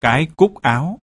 cái cúc áo.